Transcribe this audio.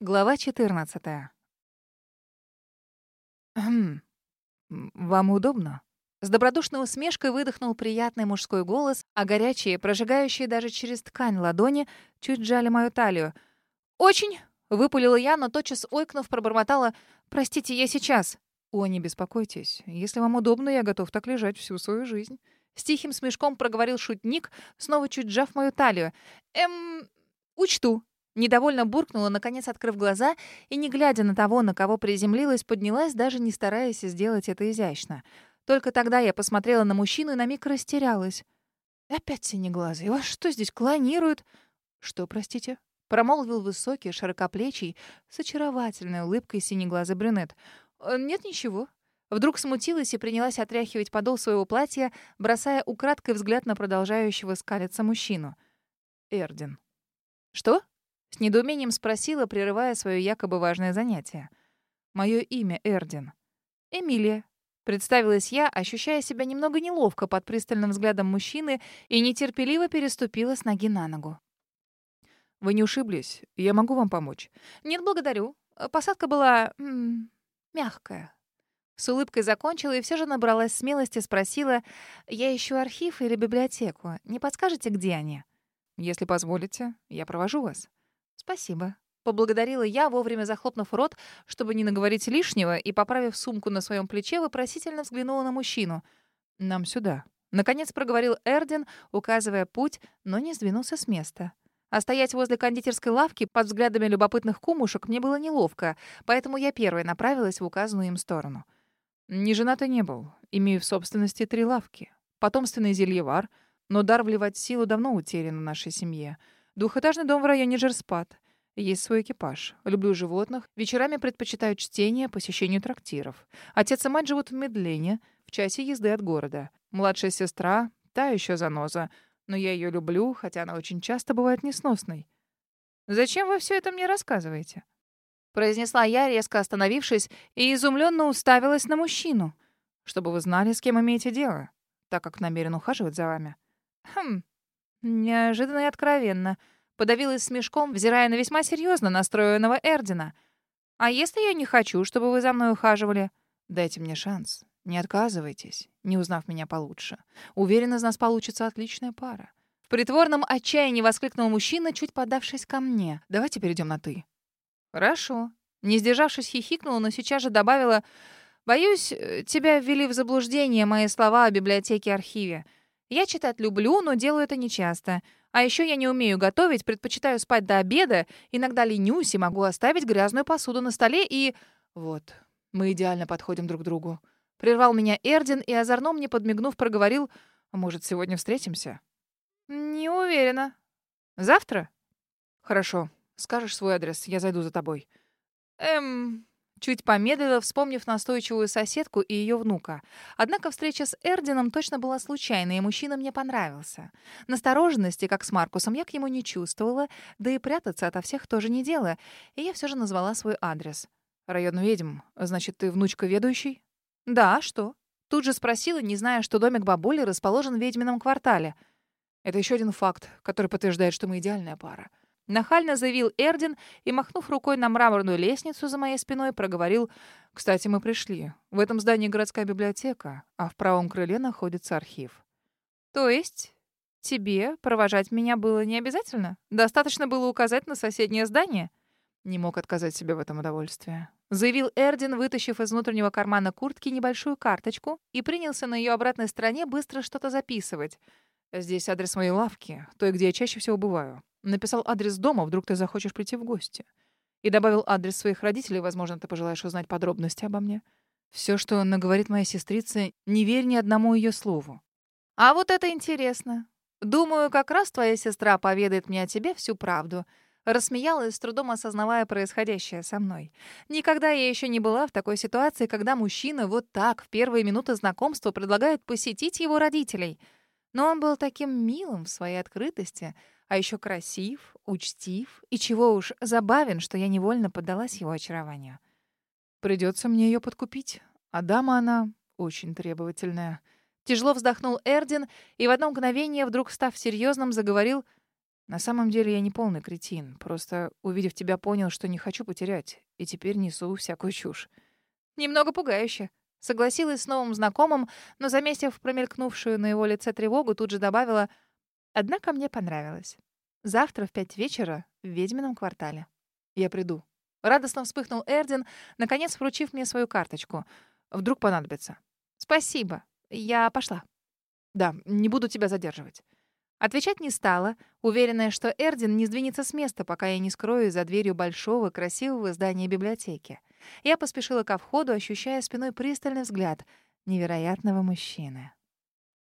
Глава 14. Хм. Вам удобно? С добродушной усмешкой выдохнул приятный мужской голос, а горячие, прожигающие даже через ткань ладони, чуть сжали мою талию. «Очень!» — выпалила я, но тотчас ойкнув, пробормотала. «Простите, я сейчас». «О, не беспокойтесь. Если вам удобно, я готов так лежать всю свою жизнь». С тихим смешком проговорил шутник, снова чуть сжав мою талию. «Эм, учту», Недовольно буркнула, наконец открыв глаза, и, не глядя на того, на кого приземлилась, поднялась, даже не стараясь сделать это изящно. Только тогда я посмотрела на мужчину и на миг растерялась. «Опять синеглазый. Вас что здесь клонируют?» «Что, простите?» Промолвил высокий, широкоплечий, с очаровательной улыбкой синеглазый брюнет. «Э, «Нет ничего». Вдруг смутилась и принялась отряхивать подол своего платья, бросая украдкой взгляд на продолжающего скалиться мужчину. «Эрдин». «Что?» С недоумением спросила, прерывая свое якобы важное занятие. «Мое имя Эрдин». «Эмилия», — представилась я, ощущая себя немного неловко под пристальным взглядом мужчины и нетерпеливо переступила с ноги на ногу. «Вы не ушиблись? Я могу вам помочь?» «Нет, благодарю. Посадка была... М -м, мягкая». С улыбкой закончила и все же набралась смелости, спросила, «Я ищу архив или библиотеку. Не подскажете, где они?» «Если позволите, я провожу вас». «Спасибо». Поблагодарила я, вовремя захлопнув рот, чтобы не наговорить лишнего, и, поправив сумку на своем плече, вопросительно взглянула на мужчину. «Нам сюда». Наконец проговорил Эрдин, указывая путь, но не сдвинулся с места. А стоять возле кондитерской лавки под взглядами любопытных кумушек мне было неловко, поэтому я первой направилась в указанную им сторону. Не женатый не был. Имею в собственности три лавки. Потомственный зельевар, но дар вливать силу давно утерян в нашей семье — Двухэтажный дом в районе Жерспат. Есть свой экипаж. Люблю животных. Вечерами предпочитаю чтение, посещению трактиров. Отец и мать живут в Медлене, в часе езды от города. Младшая сестра, та еще заноза. Но я ее люблю, хотя она очень часто бывает несносной. «Зачем вы все это мне рассказываете?» Произнесла я, резко остановившись, и изумленно уставилась на мужчину. «Чтобы вы знали, с кем имеете дело, так как намерен ухаживать за вами». «Хм, Неожиданно и откровенно. Подавилась смешком, взирая на весьма серьезно настроенного Эрдина. «А если я не хочу, чтобы вы за мной ухаживали?» «Дайте мне шанс. Не отказывайтесь, не узнав меня получше. Уверен, из нас получится отличная пара». В притворном отчаянии воскликнул мужчина, чуть подавшись ко мне. «Давайте перейдем на «ты». «Хорошо». Не сдержавшись, хихикнула, но сейчас же добавила... «Боюсь, э, тебя ввели в заблуждение мои слова о библиотеке-архиве. Я читать люблю, но делаю это нечасто. А еще я не умею готовить, предпочитаю спать до обеда, иногда ленюсь и могу оставить грязную посуду на столе и... Вот, мы идеально подходим друг к другу. Прервал меня Эрдин и, озорно мне подмигнув, проговорил, «А может, сегодня встретимся?» «Не уверена. Завтра?» «Хорошо. Скажешь свой адрес, я зайду за тобой». «Эм, Чуть помедлила, вспомнив настойчивую соседку и ее внука. Однако встреча с Эрдином точно была случайной, и мужчина мне понравился. Настороженности, как с Маркусом, я к нему не чувствовала, да и прятаться ото всех тоже не дело, и я все же назвала свой адрес. «Район ведьм. Значит, ты внучка ведущей?» «Да, что?» Тут же спросила, не зная, что домик бабули расположен в ведьмином квартале. «Это еще один факт, который подтверждает, что мы идеальная пара. Нахально заявил Эрдин и, махнув рукой на мраморную лестницу за моей спиной, проговорил «Кстати, мы пришли. В этом здании городская библиотека, а в правом крыле находится архив». «То есть тебе провожать меня было не обязательно? Достаточно было указать на соседнее здание?» Не мог отказать себе в этом удовольствии. Заявил Эрдин, вытащив из внутреннего кармана куртки небольшую карточку и принялся на ее обратной стороне быстро что-то записывать. «Здесь адрес моей лавки, той, где я чаще всего бываю. Написал адрес дома, вдруг ты захочешь прийти в гости. И добавил адрес своих родителей, возможно, ты пожелаешь узнать подробности обо мне. Все, что наговорит моя сестрица, не верь ни одному ее слову. А вот это интересно. Думаю, как раз твоя сестра поведает мне о тебе всю правду. Рассмеялась, с трудом осознавая происходящее со мной. Никогда я еще не была в такой ситуации, когда мужчина вот так в первые минуты знакомства предлагает посетить его родителей. Но он был таким милым в своей открытости — а еще красив, учтив и чего уж забавен, что я невольно поддалась его очарованию. Придется мне ее подкупить. А дама она очень требовательная. Тяжело вздохнул Эрдин и в одно мгновение, вдруг став серьезным, заговорил На самом деле я не полный кретин. Просто, увидев тебя, понял, что не хочу потерять. И теперь несу всякую чушь. Немного пугающе. Согласилась с новым знакомым, но, заметив промелькнувшую на его лице тревогу, тут же добавила «Однако мне понравилось. Завтра в пять вечера в ведьмином квартале. Я приду». Радостно вспыхнул Эрдин, наконец вручив мне свою карточку. Вдруг понадобится. «Спасибо. Я пошла». «Да, не буду тебя задерживать». Отвечать не стала, уверенная, что Эрдин не сдвинется с места, пока я не скрою за дверью большого красивого здания библиотеки. Я поспешила ко входу, ощущая спиной пристальный взгляд невероятного мужчины.